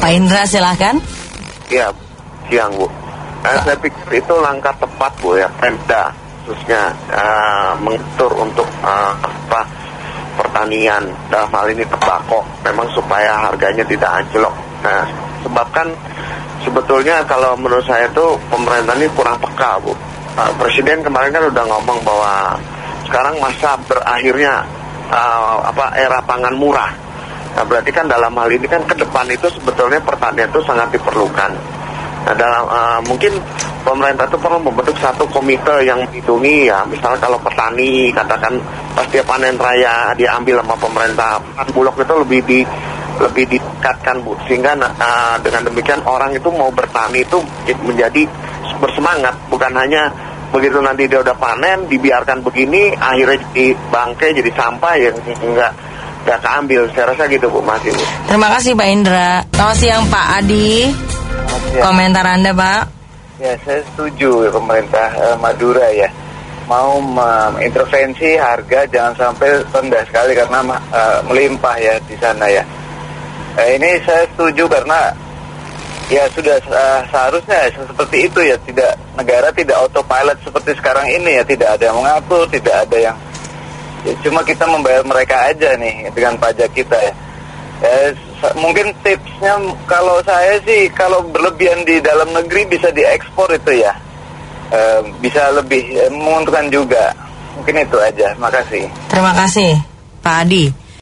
Pak Indra silahkan. Iya, siang Bu. Uh, saya pikir itu langkah tepat Bu ya, Pemda khususnya uh, mengatur untuk uh, apa pertanian dalam hal ini tembakau memang supaya harganya tidak anjlok. Nah, sebabkan sebetulnya kalau menurut saya itu pemerintah ini kurang peka Bu. Uh, Presiden kemarin kan udah ngomong bahwa sekarang masa berakhirnya uh, apa era pangan murah. Nah, berarti kan dalam hal ini kan ke depan itu sebetulnya pertanian itu sangat diperlukan. Nah, dalam uh, mungkin pemerintah itu perlu membentuk satu komite yang melindungi ya. Misalnya kalau petani katakan pas dia panen raya dia ambil sama pemerintah, bulog itu lebih di lebih ditingkatkan bu sehingga uh, dengan demikian orang itu mau bertani itu menjadi bersemangat bukan hanya begitu nanti dia udah panen dibiarkan begini akhirnya jadi bangkai jadi sampah yang enggak enggak keambil saya rasa gitu Bu Mas ini Terima kasih Pak Indra. Selamat siang Pak Adi. Ya, Komentar Anda Pak. ya saya setuju ya, pemerintah eh, Madura ya mau mengintervensi harga jangan sampai rendah sekali karena eh, melimpah ya di sana ya. Eh, ini saya setuju karena ya sudah eh, seharusnya seperti itu ya tidak negara tidak autopilot seperti sekarang ini ya tidak ada yang mengatur tidak ada yang ya, cuma kita membayar mereka aja nih dengan pajak kita ya. Ya, mungkin tipsnya kalau saya sih kalau berlebihan di dalam negeri bisa diekspor itu ya Eh, bisa lebih eh, menguntungkan juga mungkin itu aja makasih Terima kasih Pak Adi.